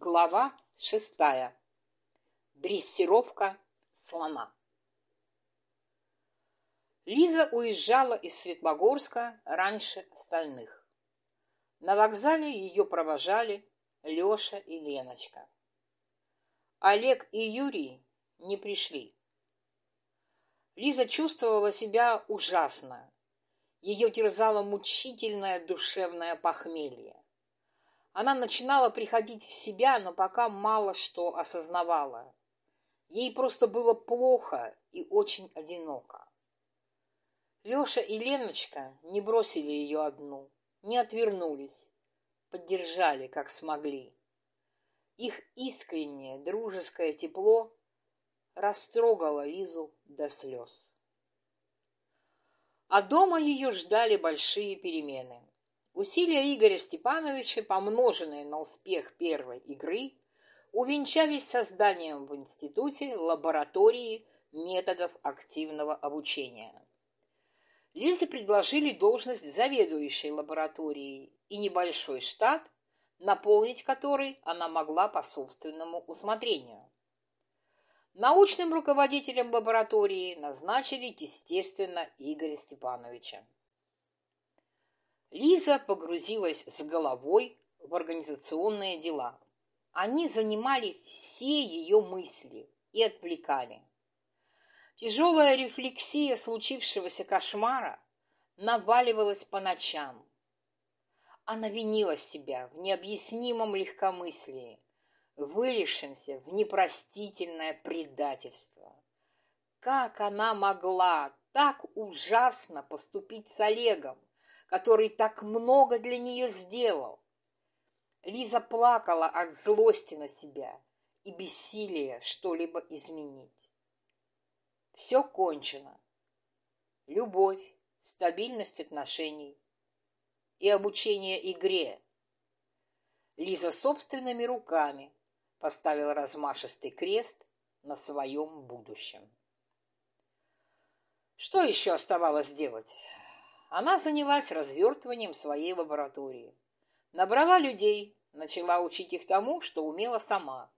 Глава шестая. Дрессировка слона. Лиза уезжала из Светлогорска раньше остальных. На вокзале ее провожали Леша и Леночка. Олег и Юрий не пришли. Лиза чувствовала себя ужасно. Ее терзало мучительное душевное похмелье. Она начинала приходить в себя, но пока мало что осознавала. Ей просто было плохо и очень одиноко. Леша и Леночка не бросили ее одну, не отвернулись, поддержали, как смогли. Их искреннее дружеское тепло растрогало Лизу до слез. А дома ее ждали большие перемены. Усилия Игоря Степановича, помноженные на успех первой игры, увенчались созданием в институте лаборатории методов активного обучения. Лизе предложили должность заведующей лабораторией и небольшой штат, наполнить который она могла по собственному усмотрению. Научным руководителем лаборатории назначили, естественно, Игоря Степановича. Лиза погрузилась с головой в организационные дела. Они занимали все ее мысли и отвлекали. Тяжелая рефлексия случившегося кошмара наваливалась по ночам. Она винила себя в необъяснимом легкомыслии, вылившемся в непростительное предательство. Как она могла так ужасно поступить с Олегом? Который так много для нее сделал. Лиза плакала от злости на себя и бессилия что-либо изменить. Все кончено. Любовь, стабильность отношений и обучение игре. Лиза собственными руками поставила размашистый крест на своем будущем. Что еще оставалось делать? Она занялась развертыванием своей лаборатории. Набрала людей, начала учить их тому, что умела сама.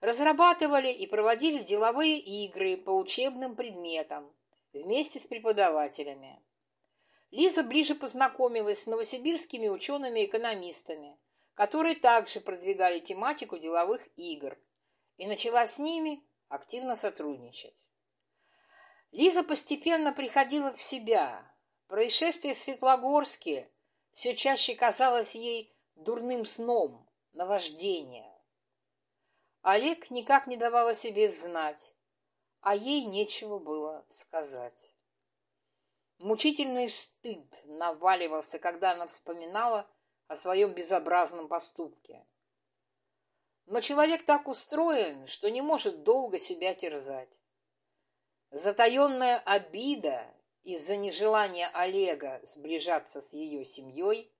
Разрабатывали и проводили деловые игры по учебным предметам вместе с преподавателями. Лиза ближе познакомилась с новосибирскими учеными-экономистами, которые также продвигали тематику деловых игр, и начала с ними активно сотрудничать. Лиза постепенно приходила в себя, Происшествие в Светлогорске все чаще казалось ей дурным сном, наваждением. Олег никак не давал о себе знать, а ей нечего было сказать. Мучительный стыд наваливался, когда она вспоминала о своем безобразном поступке. Но человек так устроен, что не может долго себя терзать. Затаенная обида из-за нежелания Олега сближаться с ее семьей,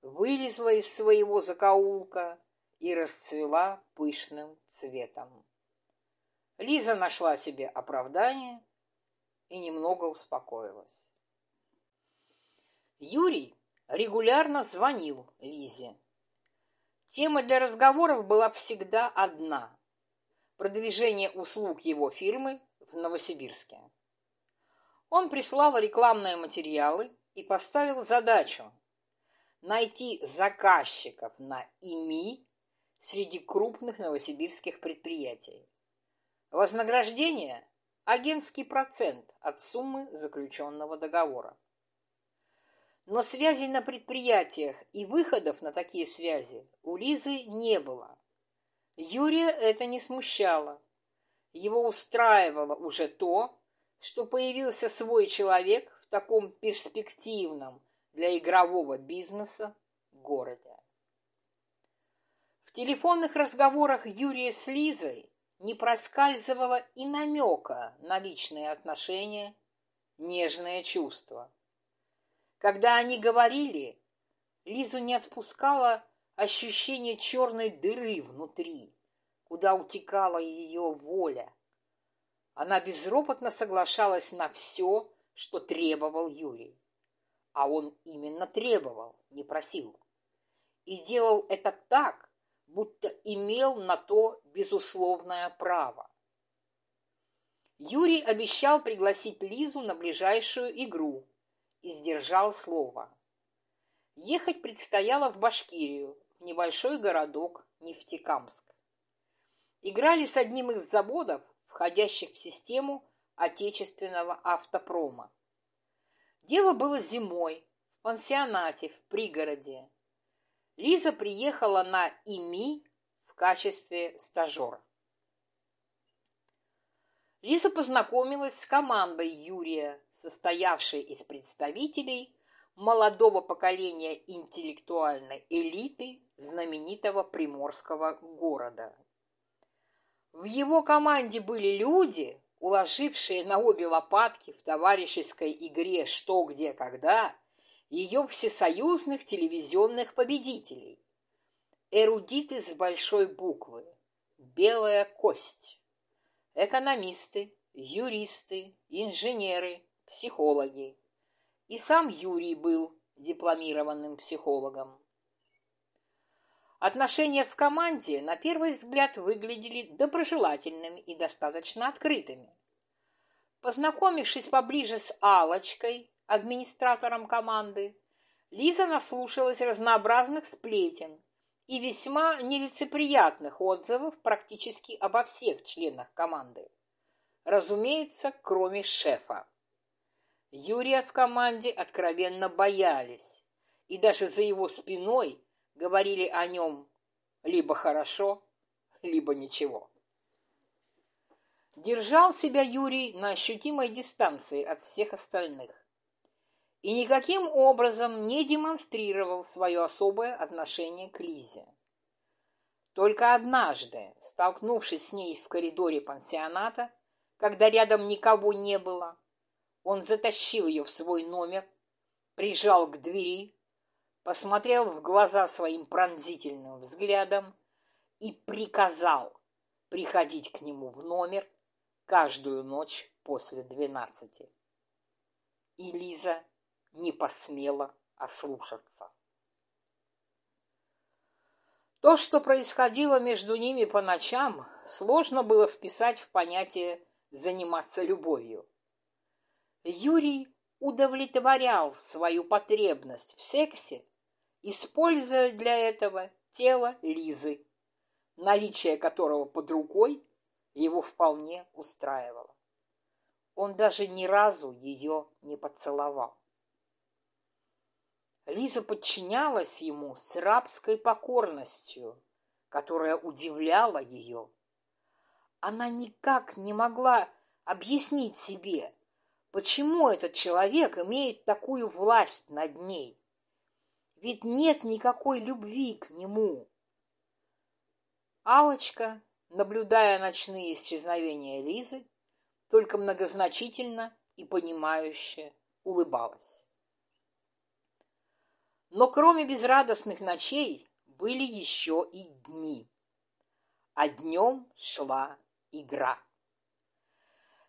вылезла из своего закоулка и расцвела пышным цветом. Лиза нашла себе оправдание и немного успокоилась. Юрий регулярно звонил Лизе. Тема для разговоров была всегда одна – продвижение услуг его фирмы в Новосибирске. Он прислал рекламные материалы и поставил задачу найти заказчиков на ИМИ среди крупных новосибирских предприятий. Вознаграждение – агентский процент от суммы заключенного договора. Но связей на предприятиях и выходов на такие связи у Лизы не было. Юрия это не смущало. Его устраивало уже то, что появился свой человек в таком перспективном для игрового бизнеса городе. В телефонных разговорах Юрия с Лизой не проскальзывало и намека на личные отношения, нежное чувство. Когда они говорили, Лизу не отпускало ощущение черной дыры внутри, куда утекала ее воля, она безропотно соглашалась на все, что требовал Юрий. А он именно требовал, не просил. И делал это так, будто имел на то безусловное право. Юрий обещал пригласить Лизу на ближайшую игру и сдержал слово. Ехать предстояло в Башкирию, в небольшой городок Нефтекамск. Играли с одним из заводов, входящих в систему отечественного автопрома. Дело было зимой, в пансионате в пригороде. Лиза приехала на ИМИ в качестве стажера. Лиза познакомилась с командой Юрия, состоявшей из представителей молодого поколения интеллектуальной элиты знаменитого приморского города. В его команде были люди, уложившие на обе лопатки в товарищеской игре «Что, где, когда» ее всесоюзных телевизионных победителей. Эрудиты с большой буквы, белая кость, экономисты, юристы, инженеры, психологи. И сам Юрий был дипломированным психологом. Отношения в команде на первый взгляд выглядели доброжелательными и достаточно открытыми. Познакомившись поближе с Алочкой, администратором команды, Лиза наслушалась разнообразных сплетен и весьма нелицеприятных отзывов практически обо всех членах команды. Разумеется, кроме шефа. Юрия в команде откровенно боялись, и даже за его спиной говорили о нем либо хорошо, либо ничего. Держал себя Юрий на ощутимой дистанции от всех остальных и никаким образом не демонстрировал свое особое отношение к Лизе. Только однажды, столкнувшись с ней в коридоре пансионата, когда рядом никого не было, он затащил ее в свой номер, прижал к двери посмотрел в глаза своим пронзительным взглядом и приказал приходить к нему в номер каждую ночь после двенадцати. И Лиза не посмела ослушаться. То, что происходило между ними по ночам, сложно было вписать в понятие «заниматься любовью». Юрий удовлетворял свою потребность в сексе используя для этого тело Лизы, наличие которого под рукой его вполне устраивало. Он даже ни разу ее не поцеловал. Лиза подчинялась ему с рабской покорностью, которая удивляла ее. Она никак не могла объяснить себе, почему этот человек имеет такую власть над ней ведь нет никакой любви к нему. Алочка, наблюдая ночные исчезновения Лизы, только многозначительно и понимающе улыбалась. Но кроме безрадостных ночей были еще и дни, а днем шла игра.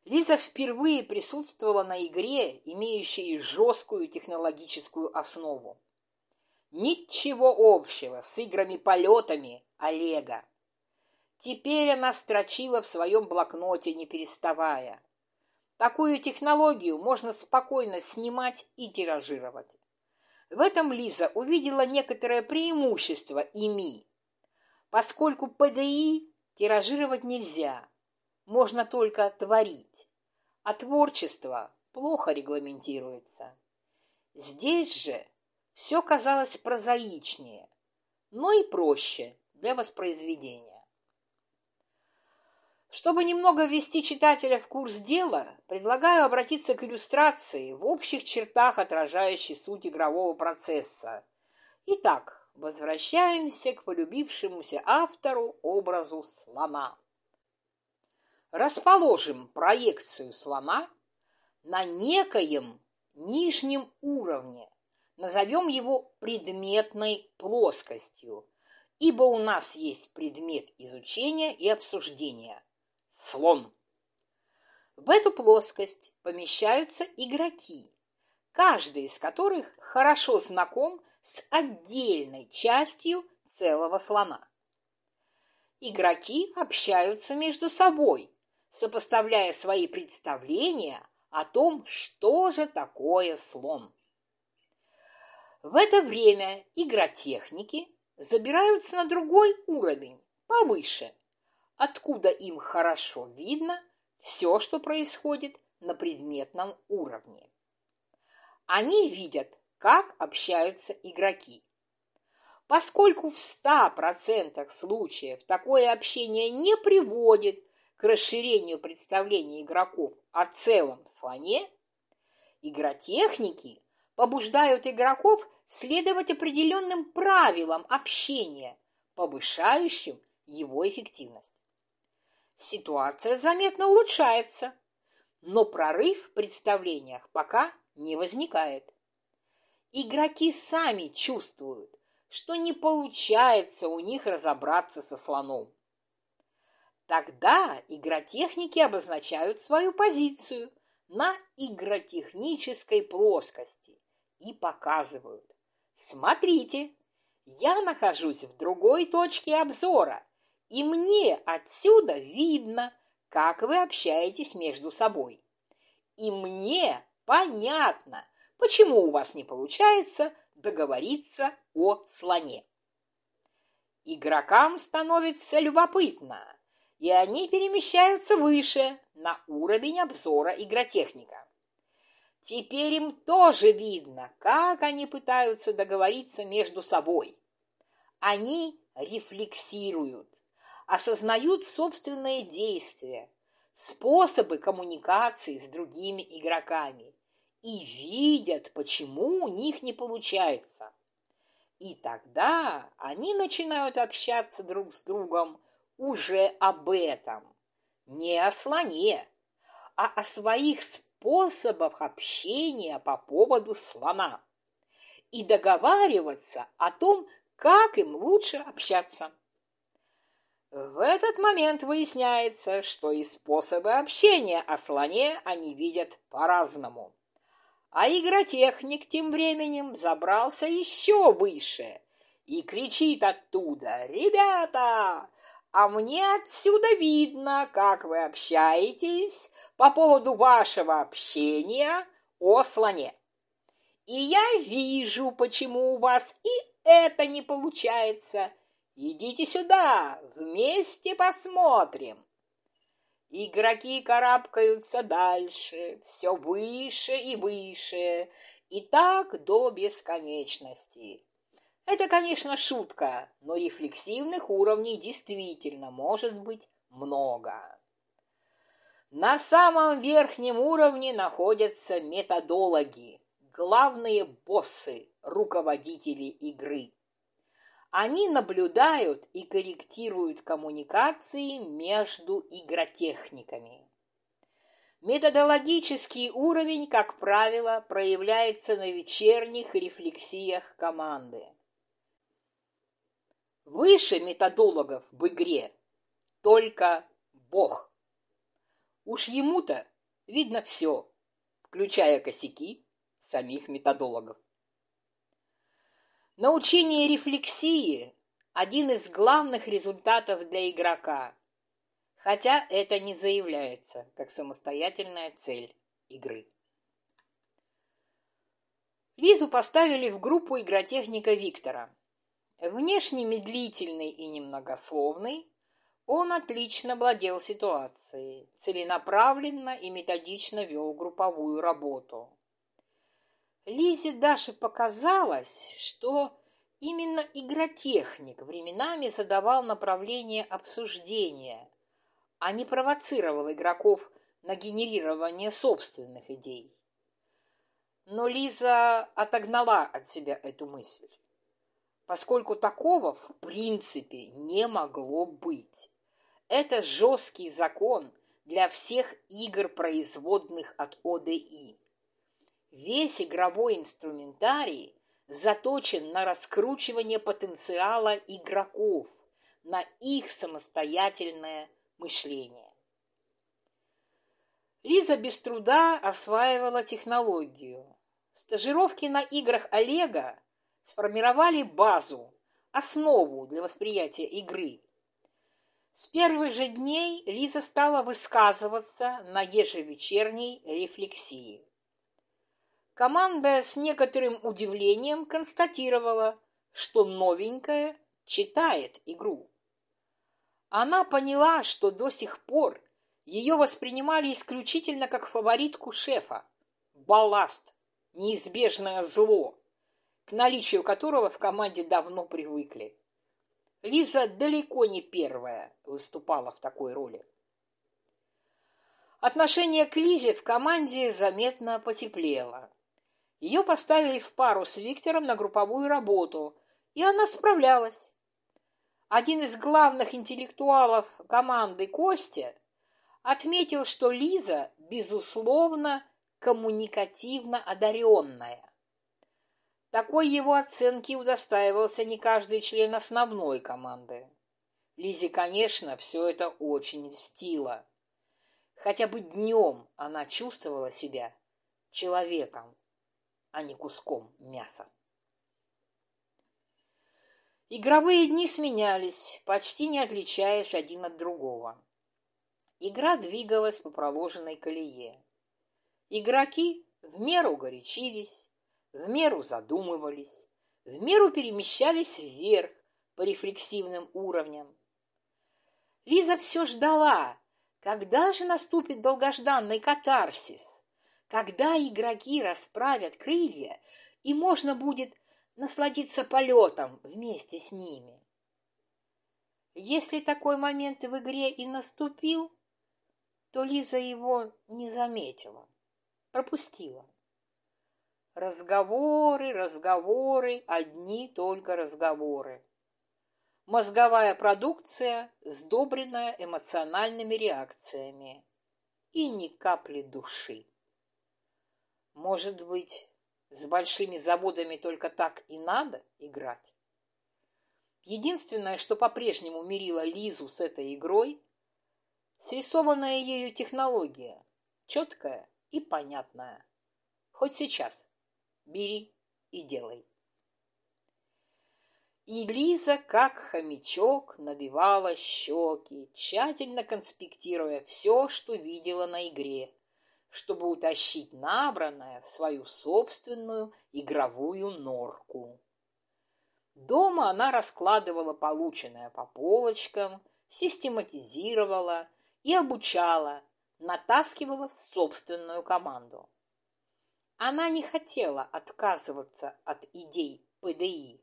Лиза впервые присутствовала на игре, имеющей жесткую технологическую основу. Ничего общего с играми-полетами Олега. Теперь она строчила в своем блокноте, не переставая. Такую технологию можно спокойно снимать и тиражировать. В этом Лиза увидела некоторое преимущество ИМИ. Поскольку ПДИ тиражировать нельзя, можно только творить, а творчество плохо регламентируется. Здесь же все казалось прозаичнее, но и проще для воспроизведения. Чтобы немного ввести читателя в курс дела, предлагаю обратиться к иллюстрации, в общих чертах отражающей суть игрового процесса. Итак, возвращаемся к полюбившемуся автору образу слона. Расположим проекцию слона на некоем нижнем уровне Назовем его предметной плоскостью, ибо у нас есть предмет изучения и обсуждения – слон. В эту плоскость помещаются игроки, каждый из которых хорошо знаком с отдельной частью целого слона. игроки общаются между собой, сопоставляя свои представления о том, что же такое слон. В это время игротехники забираются на другой уровень, повыше, откуда им хорошо видно все, что происходит на предметном уровне. Они видят, как общаются игроки. Поскольку в 100% случаев такое общение не приводит к расширению представления игроков о целом слоне, игротехники побуждают игроков следовать определенным правилам общения, повышающим его эффективность. Ситуация заметно улучшается, но прорыв в представлениях пока не возникает. Игроки сами чувствуют, что не получается у них разобраться со слоном. Тогда игротехники обозначают свою позицию на игротехнической плоскости и показывают. Смотрите, я нахожусь в другой точке обзора, и мне отсюда видно, как вы общаетесь между собой. И мне понятно, почему у вас не получается договориться о слоне. Игрокам становится любопытно, и они перемещаются выше, на уровень обзора игротехника. Теперь им тоже видно, как они пытаются договориться между собой. Они рефлексируют, осознают собственные действия, способы коммуникации с другими игроками и видят, почему у них не получается. И тогда они начинают общаться друг с другом уже об этом, не о слоне, а о своих способах общения по поводу слона и договариваться о том, как им лучше общаться. В этот момент выясняется, что и способы общения о слоне они видят по-разному. А игротехник тем временем забрался еще выше и кричит оттуда «Ребята, а мне отсюда видно, как вы общаетесь по поводу вашего общения о слоне. И я вижу, почему у вас и это не получается. Идите сюда, вместе посмотрим». Игроки карабкаются дальше, все выше и выше, и так до бесконечности. Это, конечно, шутка, но рефлексивных уровней действительно может быть много. На самом верхнем уровне находятся методологи, главные боссы, руководители игры. Они наблюдают и корректируют коммуникации между игротехниками. Методологический уровень, как правило, проявляется на вечерних рефлексиях команды. Выше методологов в игре только Бог. Уж ему-то видно все, включая косяки самих методологов. Научение рефлексии – один из главных результатов для игрока, хотя это не заявляется как самостоятельная цель игры. Лизу поставили в группу игротехника Виктора. Внешне медлительный и немногословный, он отлично владел ситуацией, целенаправленно и методично вел групповую работу. Лизе даже показалось, что именно игротехник временами задавал направление обсуждения, а не провоцировал игроков на генерирование собственных идей. Но Лиза отогнала от себя эту мысль, поскольку такого в принципе не могло быть. Это жесткий закон для всех игр, производных от ОДИ. Весь игровой инструментарий заточен на раскручивание потенциала игроков, на их самостоятельное мышление. Лиза без труда осваивала технологию. Стажировки на играх Олега сформировали базу, основу для восприятия игры. С первых же дней Лиза стала высказываться на ежевечерней рефлексии. Команда с некоторым удивлением констатировала, что новенькая читает игру. Она поняла, что до сих пор ее воспринимали исключительно как фаворитку шефа, балласт, неизбежное зло, к наличию которого в команде давно привыкли. Лиза далеко не первая выступала в такой роли. Отношение к Лизе в команде заметно потеплело. Ее поставили в пару с Виктором на групповую работу, и она справлялась. Один из главных интеллектуалов команды Костя отметил, что Лиза, безусловно, коммуникативно одаренная. Такой его оценки удостаивался не каждый член основной команды. Лизе, конечно, все это очень льстило. Хотя бы днем она чувствовала себя человеком, а не куском мяса. Игровые дни сменялись, почти не отличаясь один от другого. Игра двигалась по проложенной колее. Игроки в меру горячились, в меру задумывались, в меру перемещались вверх по рефлексивным уровням. Лиза все ждала, когда же наступит долгожданный катарсис, когда игроки расправят крылья, и можно будет насладиться полетом вместе с ними. Если такой момент в игре и наступил, то Лиза его не заметила, пропустила. Разговоры, разговоры, одни только разговоры. Мозговая продукция, сдобренная эмоциональными реакциями. И ни капли души. Может быть, с большими заводами только так и надо играть? Единственное, что по-прежнему мирило Лизу с этой игрой, срисованная ею технология, четкая и понятная. Хоть сейчас бери и делай. И Лиза, как хомячок, набивала щеки, тщательно конспектируя все, что видела на игре, чтобы утащить набранное в свою собственную игровую норку. Дома она раскладывала полученное по полочкам, систематизировала и обучала, натаскивала собственную команду. Она не хотела отказываться от идей ПДИ,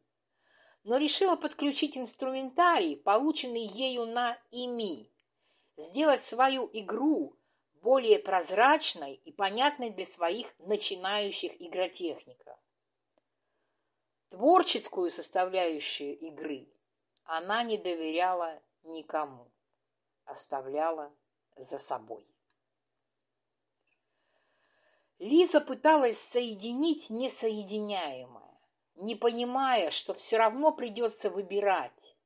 но решила подключить инструментарий, полученный ею на ИМИ, сделать свою игру более прозрачной и понятной для своих начинающих игротехников. Творческую составляющую игры она не доверяла никому, оставляла за собой. Лиза пыталась соединить несоединяемое, не понимая, что все равно придется выбирать.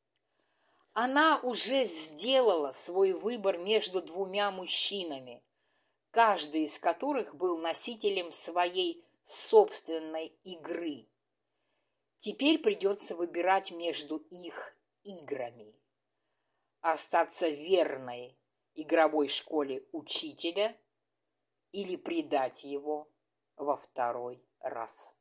Она уже сделала свой выбор между двумя мужчинами, каждый из которых был носителем своей собственной игры. Теперь придется выбирать между их играми. Остаться верной игровой школе учителя или предать его во второй раз.